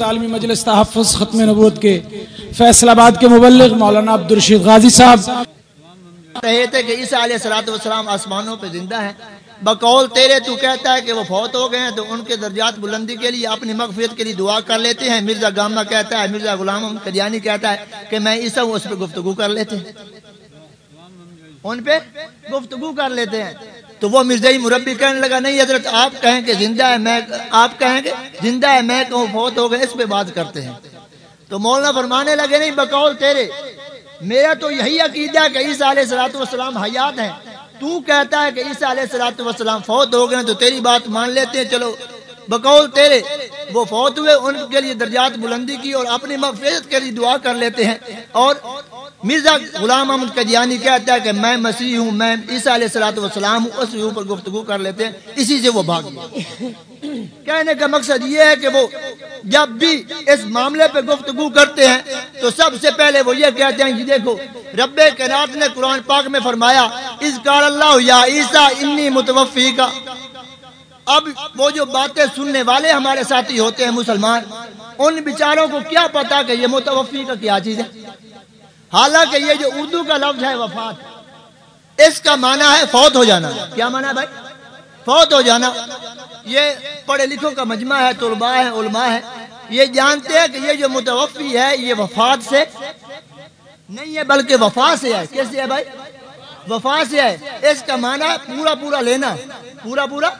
تعلیمی مجلس تحفظ ختم نبوت کے فیصل آباد کے مبلغ مولانا عبدالرشید غازی صاحب۔ رہے تھے کہ عیسیٰ علیہ السلاۃ والسلام آسمانوں پہ زندہ ہیں۔ بقول تیرے تو کہتا ہے کہ وہ فوت ہو گئے ہیں، تو ان کے درجات بلندی کے لیے اپنی مغفرت کے لیے دعا کر لیتے ہیں۔ مرزا گامہ کہتا ہے، مرزا غلام قدیانی کہتا ہے کہ میں عیسیٰ ہوں، اس پہ گفتگو کر لیتے ہیں۔ ان پہ گفتگو کر لیتے ہیں۔ تو وہ مرزائی مربی کہنے لگا، نہیں حضرت، آپ کہیں کہ زندہ ہے، میں، آپ کہیں کہ زندہ ہے، میں کہوں فوت ہو گئے، اس پہ بات کرتے ہیں. تو مولانا فرمانے لگے، نہیں بقول تیرے، میرا تو یہی عقیدہ ہے کہ عیسیٰ علیہ السلاۃ والسلام حیات ہیں۔ تو کہتا ہے کہ عیسیٰ علیہ السلاۃ والسلام فوت ہو گئے تو تیری بات مان لیتے ہیں۔ چلو، بقول تیرے، وہ فوت ہوئے، ان کے لیے درجات بلندی کی اور اپنی مغفرت کے لیے دعا کر لیتے ہیں۔ اور مرزا غلام احمد قدیانی کہتا ہے کہ میں مسیح ہوں، میں عیسیٰ علیہ السلاۃ والسلام ہوں، اس اوپر گفتگو کر لیتے ہیں، اسی سے وہ بھاگ گیا۔ کہنے کا مقصد یہ ہے کہ وہ جب بھی اس معاملے پہ گفتگو کرتے ہیں، تو سب سے پہلے وہ یہ کہتے ہیں کہ دیکھو، رب کائنات نے قرآن پاک میں فرمایا اس کار اللہ، یا عیسیٰ، انی متوفی کا اب وہ جو باتیں سننے والے ہمارے ساتھی ہوتے ہیں مسلمان، ان بیچاروں کو کیا پتا کہ یہ متوفی کا کیا چیز ہے؟ حالانکہ یہ جو اردو کا لفظ ہے وفات، اس کا معنی ہے فوت ہو جانا۔ کیا معنی ہے بھائی؟ فوت ہو جانا۔ یہ پڑھے لکھوں کا مجمع ہے، طلباء ہے علماء ہے یہ جانتے ہیں کہ یہ جو متوفی ہے، یہ وفات سے نہیں ہے، بلکہ وفا سے ہے۔ کیسے ہے بھائی؟ وفا سے ہے۔ اس کا معنی پورا پورا لینا۔ پورا پورا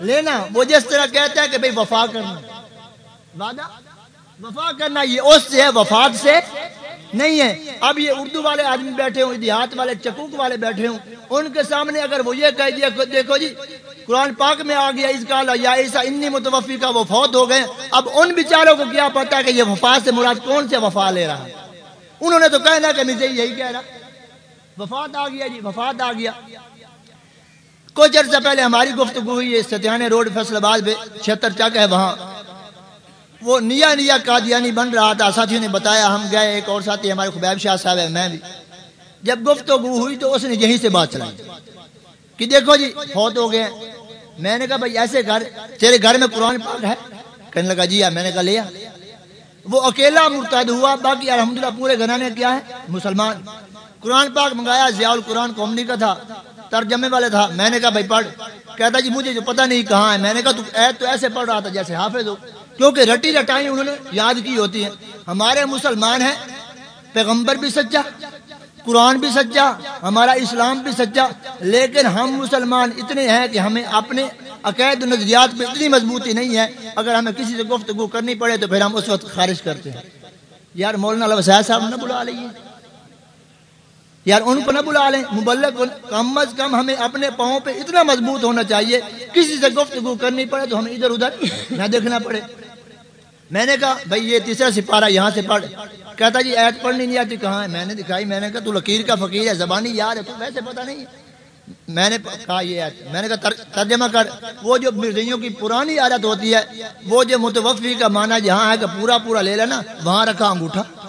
لینا۔ وہ جس طرح کہتا ہے کہ بھائی وفا کرنا۔ وعدہ؟ وفا کرنا، یہ اس سے ہے، وفات سے نہیں ہے۔ اب یہ اردو والے آدمی بیٹھے ہوں دیہات والے، چکوک والے بیٹھے ہوں، ان کے سامنے اگر وہ یہ کہہ دیا، دیکھو جی قرآن پاک میں آ گیا، اس کا یا ایسا انی متوفی کا وہ فوت ہو گئے۔ اب ان بیچاروں کو کیا پتا کہ یہ وفا سے مراد کون سے وفا لے رہا ہے؟ انہوں نے تو کہنا کہ مجھے جی یہی کہہ رہا۔ وفات آ گیا جی وفات آ گیا۔ کچھ عرصہ پہلے ہماری گفتگو ہوئی ہے ستیانے روڈ فیصل آباد پہ، چھتر چک ہے وہاں۔ وہ نیا نیا قادیانی بن رہا تھا۔ ساتھیوں نے بتایا، ہم گئے، ایک اور ساتھی ہمارے خبیب شاہ صاحب ہے میں بھی۔ جب گفتگو ہوئی تو اس نے یہیں سے بات چلائی۔ کہ دیکھو جی فوت ہو گئے۔ میں نے کہا، بھائی، ایسے گھر، تیرے گھر میں قرآن پاک ہے؟ کہنے لگا جی ہاں، میں نے کہا لیا وہ اکیلا مرتد ہوا، باقی الحمدللہ پورے گھرانے کیا ہے۔ مسلمان۔ قرآن پاک منگایا، ضیاء القرآن کومنی کا تھا، ترجمے والے تھا۔ میں نے کہا، بھائی، پڑھ۔ کہتا جی مجھے جو پتہ نہیں کہاں ہے؟ میں نے کہا، تو تو ایسے پڑھ رہا تھا جیسے حافظ ہو۔ کیونکہ رٹی رٹائی انہوں نے یاد کی ہوتی ہیں ہمارے مسلمان ہیں، پیغمبر بھی سچا، قرآن بھی سچا، ہمارا اسلام بھی سچا، لیکن ہم مسلمان اتنے ہیں کہ ہمیں اپنے عقید نظریات پہ اتنی مضبوطی نہیں ہے۔ اگر ہمیں کسی سے گفتگو کرنی پڑے تو پھر ہم اس وقت خارج کرتے ہیں۔ یار مولانا وسائل صاحب نہ بلا لیے یار ان کو نہ بلا لیں مبلک کم از کم ہمیں اپنے پاؤں پہ اتنا مضبوط ہونا چاہیے۔ کسی سے گفتگو کرنی پڑے تو ہمیں ادھر ادھر نہ دیکھنا پڑے۔ میں نے کہا، بھائی یہ تیسرا سپارہ یہاں سے پڑھ۔ کہتا جی ایت پڑھنی نہیں آتی، کہاں ہے؟ میں نے دکھائی، میں نے کہا، تو لکیر کا فقیر ہے، زبانی یاد ہے، تو ویسے پتہ نہیں۔ میں نے کہا یہ ایت۔ میں نے کہا ترجمہ کر۔ وہ جو مرزیوں کی پرانی عادت ہوتی ہے، وہ جو متوفی کا معنی جہاں ہے کہ پورا پورا لے لینا، وہاں رکھا انگوٹھا۔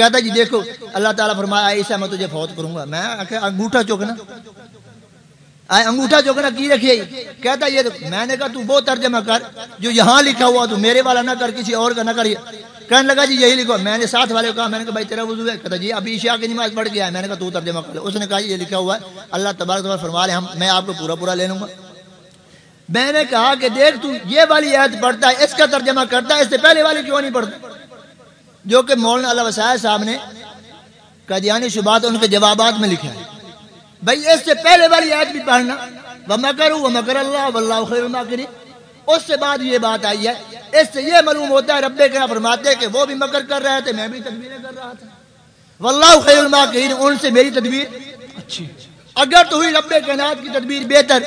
کہتا جی دیکھو، اللہ تعالیٰ فرمایا ایسا میں تجھے فوت کروں گا۔ میں انگوٹھا چوکنا۔ انگوٹھا چوکنا، کی رکھیے؟ کہتا یہ میں نے کہا، تو وہ ترجمہ کر، جو یہاں لکھا ہوا، تو میرے والا نہ کر، کسی اور کا نہ کریے کہنے لگا جی یہی لکھو۔ میں نے ساتھ والے کو کہا، میں نے کہا، بھائی، تیرا وضو ہے۔ کہتا جی ابھی عشاء کی نماز پڑھ گیا ہے میں نے کہا، تو ترجمہ کر اس نے کہا، یہ لکھا ہوا ہے، اللہ تبارک تبارک فرما لے، ہم میں آپ کو پورا پورا لے لوں گا۔ میں نے کہا کہ دیکھ تو، یہ والی عید پڑھتا ہے، اس کا ترجمہ کرتا ہے، اس سے پہلے والی کیوں نہیں پڑھتا؟ جو کہ مولانا اللہ وسائل صاحب نے قدیانی شبات ان کے جوابات میں لکھا ہے بھائی، اس سے پہلے والی آیت بھی پڑھنا۔ وما کروں وما کر اللہ واللہ خیر الماکرین اس سے بعد یہ بات آئی ہے۔ اس سے یہ معلوم ہوتا ہے، رب کے فرماتے کہ وہ بھی مکر کر رہے تھے، میں بھی تدبیریں کر رہا تھا۔ واللہ خیر الماکرین ان سے میری تدبیر اچھی اگر تو ہوئی رب کائنات کی تدبیر بہتر،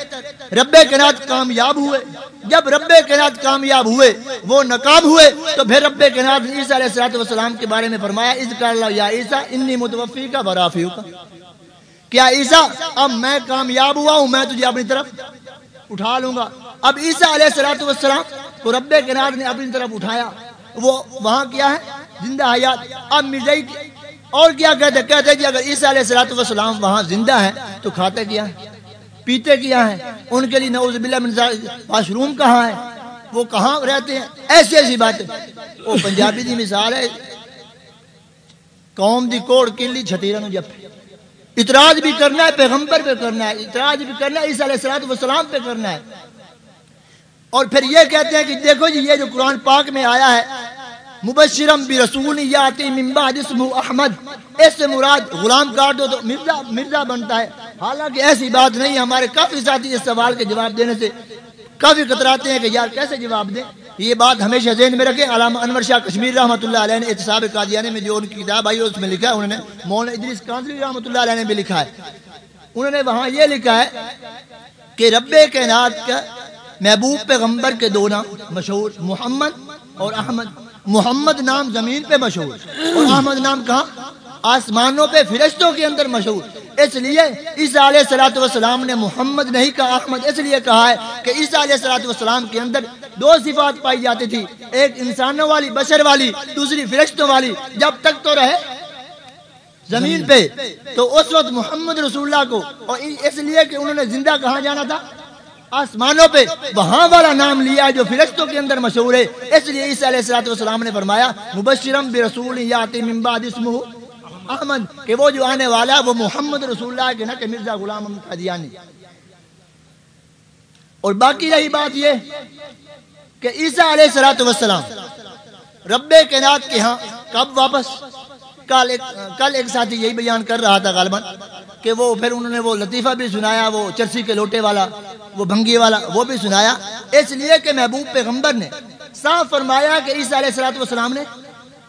رب کائنات کامیاب ہوئے۔ جب رب کائنات کامیاب ہوئے، وہ ناکام ہوئے، تو پھر رب کائنات عیسیٰ علیہ الصلوۃ والسلام کے بارے میں فرمایا، اذ قال اللہ، یا عیسیٰ، انی متوفی کا برافیو کا کیا عیسیٰ، اب میں کامیاب ہوا ہوں؟ میں تجھے اپنی طرف اٹھا لوں گا۔ اب عیسیٰ علیہ الصلوۃ والسلام کو رب کائنات نے اپنی طرف اٹھایا، وہ وہاں کیا ہے؟ زندہ حیات۔ اب مرزائی اور کیا کہتے کہتے کہ اگر عیسیٰ علیہ السلاۃ والسلام وہاں زندہ ہے تو کھاتے کیا ہے پیتے کیا ہے ان کے لیے نعوذ باللہ من واش روم کہاں ہے؟ وہ کہاں رہتے ہیں؟ ایسی ایسی باتیں۔ وہ پنجابی دی مثال ہے۔ قوم دی کوڑ کلی چھتیرا نو جپ اعتراض بھی کرنا ہے، پیغمبر پہ کرنا ہے۔ اعتراض بھی کرنا ہے، عیسیٰ علیہ السلام والسلام پہ کرنا ہے۔ اور پھر یہ کہتے ہیں کہ دیکھو جی یہ جو قرآن پاک میں آیا ہے مبشرم بھی یاتی من بعد اسمہ احمد. اس سے مراد غلام کاٹ دو تو مرزا مرزا بنتا ہے. حالانکہ ایسی بات نہیں ہمارے کافی ساتھی اس سوال کے جواب دینے سے کافی کتراتے ہیں کہ یار کیسے جواب دیں؟ یہ بات ہمیشہ ذہن میں رکھیں۔ علامہ انور شاہ کشمیر رحمۃ اللہ علیہ نے احتساب قادیانی میں جو ان کی کتاب آئی اس میں لکھا ہے، انہوں نے مولانا ادریس کانزری رحمۃ اللہ علیہ نے بھی لکھا ہے۔ انہوں نے وہاں یہ لکھا ہے کہ رب کائنات کا محبوب پیغمبر کے دو نام، مشہور محمد اور احمد۔ محمد نام زمین پہ مشہور، اور احمد نام کہاں؟ آسمانوں پہ، فرشتوں کے اندر مشہور۔ اس لیے عیسیٰ علیہ السلاۃ والسلام نے محمد نہیں کہا، احمد اس لیے کہا ہے کہ عیسیٰ علیہ السلاۃ والسلام کے اندر دو صفات پائی جاتی تھی۔ ایک انسانوں والی، بشر والی، دوسری فرشتوں والی۔ جب تک تو رہے زمین پہ، تو اس وقت محمد رسول اللہ کو، اور اس لیے کہ انہوں نے زندہ کہاں جانا تھا؟ آسمانوں پہ وہاں والا نام لیا جو فرشتوں کے اندر مشہور ہے۔ اس لیے عیسیٰ علیہ السلاۃ والسلام نے فرمایا، مبشرم برسول یاتی من بعد اسمہ احمد کہ وہ جو آنے والا، وہ محمد رسول اللہ کے نہ کہ مرزا غلام احمد قادیانی۔ اور باقی رہی بات یہ کہ عیسیٰ علیہ السلاۃ والسلام رب کائنات کے ہاں کب واپس، کل ایک کل ایک ساتھی یہی بیان کر رہا تھا غالباً کہ وہ پھر انہوں نے وہ لطیفہ بھی سنایا، وہ چرسی کے لوٹے والا وہ بھنگی والا، وہ بھی سنایا۔ اس لیے کہ محبوب پیغمبر نے صاف فرمایا کہ عیسیٰ علیہ السلاۃ والسلام نے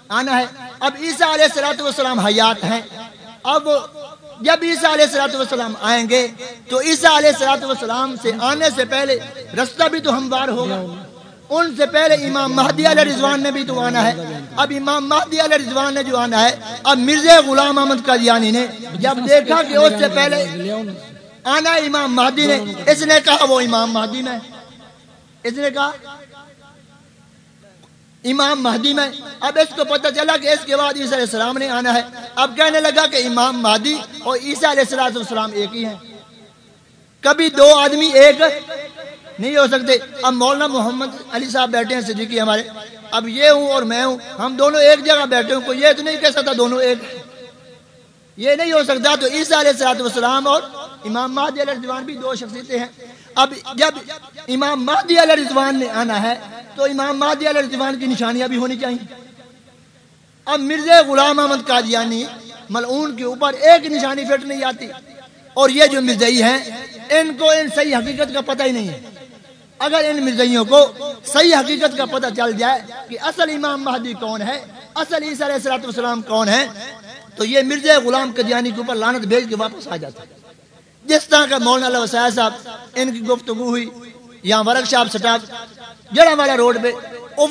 آنا ہے۔ اب عیسیٰ علیہ السلاۃ والسلام حیات ہیں۔ اب جب عیسیٰ علیہ السلاۃ والسلام آئیں گے تو عیسیٰ علیہ السلاۃ والسلام سے آنے سے پہلے رستہ بھی تو ہموار ہوگا۔ ان سے پہلے امام مہدی علیہ رضوان نے بھی تو آنا ہے۔ اب امام مہدی علیہ رضوان نے جو آنا ہے، اب مرزا غلام احمد قادیانی نے جب دیکھا کہ اس سے پہلے آنا امام مہدی نے۔ اس نے کہا وہ امام مہدی میں۔ اس نے کہا امام مہدی میں۔ اب اس کو پتہ چلا کہ اس کے بعد عیسیٰ علیہ السلام نے آنا ہے۔ اب کہنے لگا کہ امام مہدی اور عیسیٰ علیہ السلام ایک ہی ہیں۔ کبھی دو آدمی ایک نہیں ہو سکتے۔ اب مولانا محمد علی صاحب بیٹھے ہیں صدیقی ہمارے۔ اب یہ ہوں اور میں ہوں۔ ہم دونوں ایک جگہ بیٹھے ہوں۔ کوئی یہ تو نہیں کہہ سکتا دونوں ایک یہ نہیں ہو سکتا تو عیسیٰ علیہ السلاۃ والسلام اور امام مہدی علیہ رضوان بھی دو شخصیتیں ہیں۔ اب جب امام مہدی علیہ رضوان نے آنا ہے، تو امام مہدی علیہ رضوان کی نشانیاں بھی ہونی چاہیے۔ اب مرزا غلام احمد قادیانی ملعون کے اوپر ایک نشانی فٹ نہیں آتی۔ اور یہ جو مرزئی ہیں، ان کو ان صحیح حقیقت کا پتہ ہی نہیں ہے۔ اگر ان مرزائیوں کو صحیح حقیقت کا پتہ چل جائے کہ اصل امام مہدی کون ہے، اصل عیسیٰ علیہ السلام کون ہے، تو یہ مرزا غلام قدیانی کے اوپر لانت بھیج کے واپس آ جاتا ہے۔ جس طرح کا مولانا وسائل صاحب، ان کی گفتگو ہوئی، یہاں ورک شاپ سٹاف جڑا والا روڈ پہ،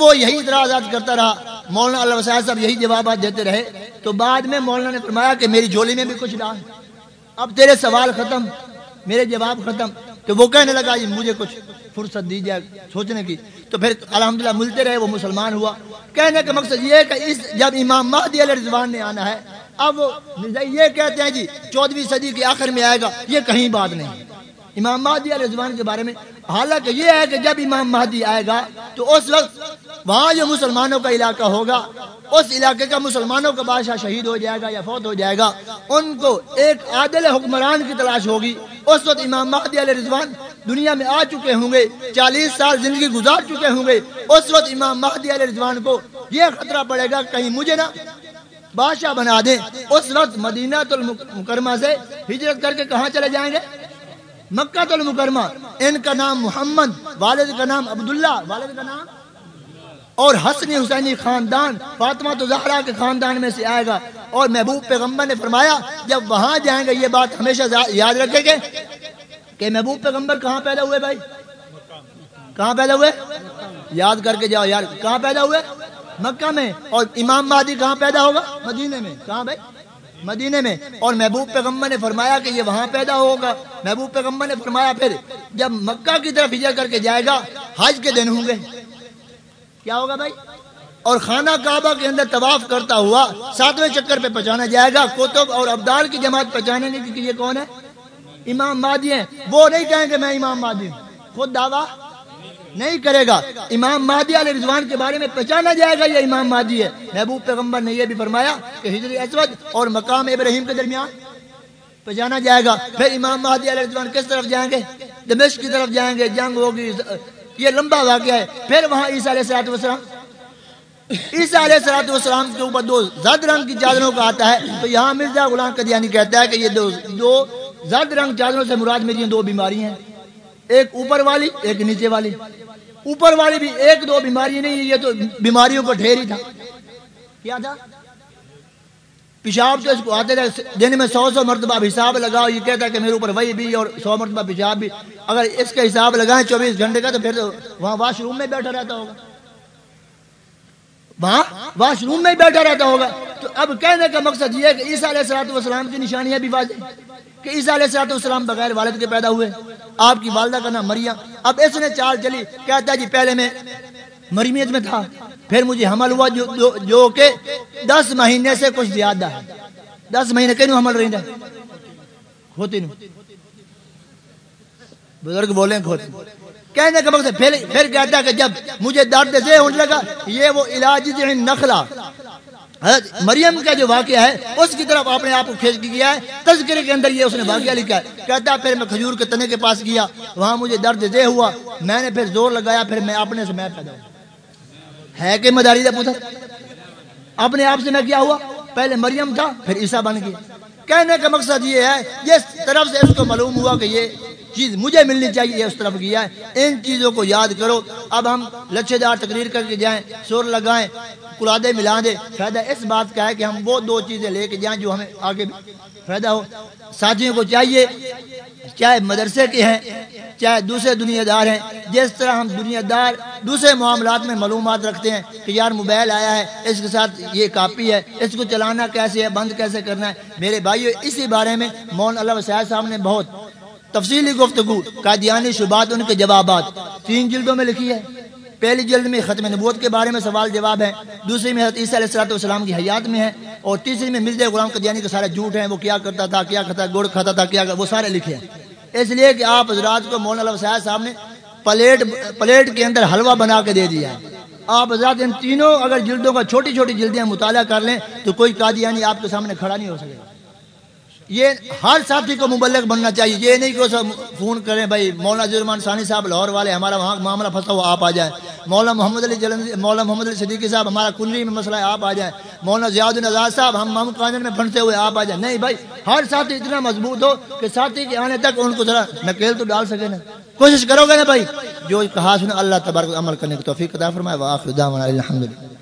وہ یہی اعتراضات کرتا رہا، مولانا اللہ وسائل صاحب یہی جوابات دیتے رہے، تو بعد میں مولانا نے فرمایا کہ میری جھولی میں بھی کچھ ڈال اب تیرے سوال ختم، میرے جواب ختم، تو وہ کہنے لگا جی مجھے کچھ فرصت دی جائے سوچنے کی۔ تو پھر الحمدللہ ملتے رہے، وہ مسلمان ہوا۔ کہنے کا مقصد یہ ہے کہ اس، جب امام مہدی علیہ رضوان نے آنا ہے اب یہ کہتے ہیں جی چودہویں صدی کے آخر میں آئے گا، یہ کہیں بات نہیں۔ امام مہدی علیہ رضوان کے بارے میں، حالانکہ یہ ہے کہ جب امام مہدی آئے گا، تو اس وقت وہاں جو مسلمانوں کا علاقہ ہوگا۔ اس علاقے کا مسلمانوں کا بادشاہ شہید ہو جائے گا یا فوت ہو جائے گا، ان کو ایک عادل حکمران کی تلاش ہوگی۔ اس وقت امام مہدی علیہ رضوان دنیا میں آ چکے ہوں گے، چالیس سال زندگی گزار چکے ہوں گے۔ اس وقت امام مہدی علیہ رضوان کو یہ خطرہ پڑے گا، کہیں مجھے نا بادشاہ بنا دیں اس وقت مدینہ المکرمہ سے ہجرت کر کے کہاں چلے جائیں گے؟ مکہ المکرمہ۔ ان کا نام محمد، والد کا نام عبداللہ، والد کا نام؟ اور حسن حسینی خاندان، فاطمہ تو زہرا کے خاندان میں سے آئے گا۔ اور محبوب پیغمبر نے فرمایا، جب وہاں جائیں گے، یہ بات ہمیشہ یاد رکھیں گے کہ محبوب پیغمبر کہاں پیدا ہوئے بھائی؟ کہاں پیدا ہوئے؟ یاد کر کے جاؤ یار، کہاں پیدا ہوئے؟ مکہ میں اور امام مہدی کہاں پیدا ہوگا؟ مدینے میں۔ کہاں بھائی؟ مدینے میں۔ اور محبوب پیغمبر نے فرمایا کہ یہ وہاں پیدا ہوگا۔ محبوب پیغمبر نے فرمایا پھر جب مکہ کی طرف ہجر کر کے جائے گا، حج کے دن ہوں گے۔ کیا ہوگا بھائی؟ اور خانہ کعبہ کے اندر طواف کرتا ہوا ساتویں چکر پہ پہچانا جائے گا۔ کوتب اور ابدال کی جماعت پہچانے گی کہ یہ کون ہے؟ امام مادی ہیں۔ وہ نہیں کہیں کہ میں امام مادی ہوں۔ خود دعویٰ نہیں کرے گا۔ امام مہدی علیہ رضوان کے بارے میں پہچانا جائے گا یہ امام مہدی ہے۔ محبوب پیغمبر نے یہ بھی فرمایا کہ ہجر اسود اور مقام ابراہیم کے درمیان پہچانا جائے گا۔ پھر امام مہدی علیہ رضوان کس طرف جائیں گے؟ دمشق کی طرف جائیں گے، جنگ ہوگی، یہ لمبا واقعہ ہے۔ پھر وہاں عیسیٰ علیہ السلام وسلام عیسیٰ علیہ السلام والسلام کے اوپر دو زرد رنگ کی چادروں کا آتا ہے۔ تو یہاں مرزا غلام قدیانی کہتا ہے کہ یہ دو دو زرد رنگ چادروں سے مراد میری دو بیماری ہیں۔ ایک اوپر والی، ایک نیچے والی۔ اوپر والی بھی ایک دو بیماری نہیں، یہ تو بیماریوں کا ڈھیر ہی تھا۔ کیا تھا؟ پیشاب تو اس کو آتے تھے، دن میں سو سو مرتبہ حساب لگاؤ، یہ کہتا ہے کہ میرے اوپر وہی بھی اور سو مرتبہ پیشاب بھی۔ اگر اس کا حساب لگائیں چوبیس گھنٹے کا تو پھر وہاں واش روم میں بیٹھا رہتا ہوگا۔ وہاں واش روم میں بیٹھا رہتا ہوگا۔ تو اب کہنے کا مقصد یہ ہے کہ عیسیٰ علیہ السلام والسلام کی نشانیاں بھی واضح۔ کہ عیسیٰ علیہ السلام والسلام بغیر والد کے پیدا ہوئے۔ آپ کی والدہ کا نام مریم۔ اب اس نے چال چلی کہتا جی پہلے میں مریمیت میں تھا پھر مجھے حمل ہوا جو, جو, جو کہ دس مہینے سے کچھ زیادہ ہے۔ دس مہینے کینوں حمل رہی ہوتی نہیں بزرگ بولیں کھوتی کہنے کا مقصد پھر, پھر کہتا کہ جب مجھے درد سے ہونے لگا یہ وہ علاج نخلا حضرت مریم کا جو واقعہ ہے اس کی طرف آپ نے آپ کو کھینچ کیا ہے۔ تذکرے کے اندر یہ اس نے واقعہ لکھا ہے۔ کہتا ہے پھر میں کھجور کے تنے کے پاس گیا وہاں مجھے درد دے ہوا۔ میں نے پھر زور لگایا پھر میں اپنے سے میں پیدا ہوا۔ ہے کہ مداری دا پتھر اپنے آپ سے میں کیا ہوا؟ پہلے مریم تھا پھر عیسیٰ بن گیا۔ کہنے کا مقصد یہ ہے جس طرف سے اس کو معلوم ہوا کہ یہ چیز مجھے ملنی چاہیے، اس طرف کیا ہے۔ ان چیزوں کو یاد کرو۔ اب ہم لچھے دار تقریر کر کے جائیں، سور لگائیں کلادے ملا دے فائدہ اس بات کا ہے کہ ہم وہ دو چیزیں لے کے جائیں جو ہمیں آگے فائدہ ہو۔ ساتھیوں کو چاہیے، چاہے مدرسے کے ہیں، چاہے دوسرے دنیا دار ہیں، جس طرح ہم دنیا دار دوسرے معاملات میں معلومات رکھتے ہیں کہ یار موبائل آیا ہے، اس کے ساتھ یہ کاپی ہے، اس کو چلانا کیسے ہے، بند کیسے کرنا ہے۔ میرے بھائیو، اسی بارے میں مون اللہ وسائل صاحب نے بہت تفصیلی گفتگو، قادیانی شبات ان کے جوابات۔ تین جلدوں میں لکھی ہے۔ پہلی جلد میں ختم نبوت کے بارے میں سوال جواب ہے۔ دوسری میں حضرت عیسیٰ علیہ السلام کی حیات میں ہے۔ اور تیسری میں مرزا غلام قدیانی کے سارے جھوٹ ہیں، وہ کیا کرتا تھا، کیا کھاتا گڑ کھاتا تھا، کیا وہ سارے لکھے ہیں۔ اس لیے کہ آپ حضرات کو مولانا علیہ صاحب نے پلیٹ پلیٹ کے اندر حلوہ بنا کے دے دیا ہے۔ آپ حضرات ان تینوں اگر جلدوں کا چھوٹی چھوٹی جلدیاں مطالعہ کر لیں، تو کوئی قادیانی آپ کے سامنے کھڑا نہیں ہو سکے گا۔ یہ ہر ساتھی جی کو مبلغ بننا چاہیے۔ یہ نہیں کہ فون کریں، بھائی، مولانا جرمان ثانی صاحب لاہور والے، ہمارا وہاں معاملہ پھنسا ہوا، آپ آ جائیں۔ مولانا محمد علی جلن مولانا محمد علی صدیقی صاحب، ہمارا کنری میں مسئلہ ہے، آپ آ جائیں۔ مولانا زیاد الزاد صاحب، ہم محمود قانون میں پھنسے ہوئے، آپ آ جائیں۔ نہیں بھائی، ہر ساتھی اتنا مضبوط ہو کہ ساتھی کے آنے تک ان کو ذرا نکیل تو ڈال سکے نا۔ کوشش کرو گے نا بھائی۔ جو کہا سن اللہ تبارک عمل کرنے کی توفیق عطا فرمائے واخر دعوانا الحمدللہ۔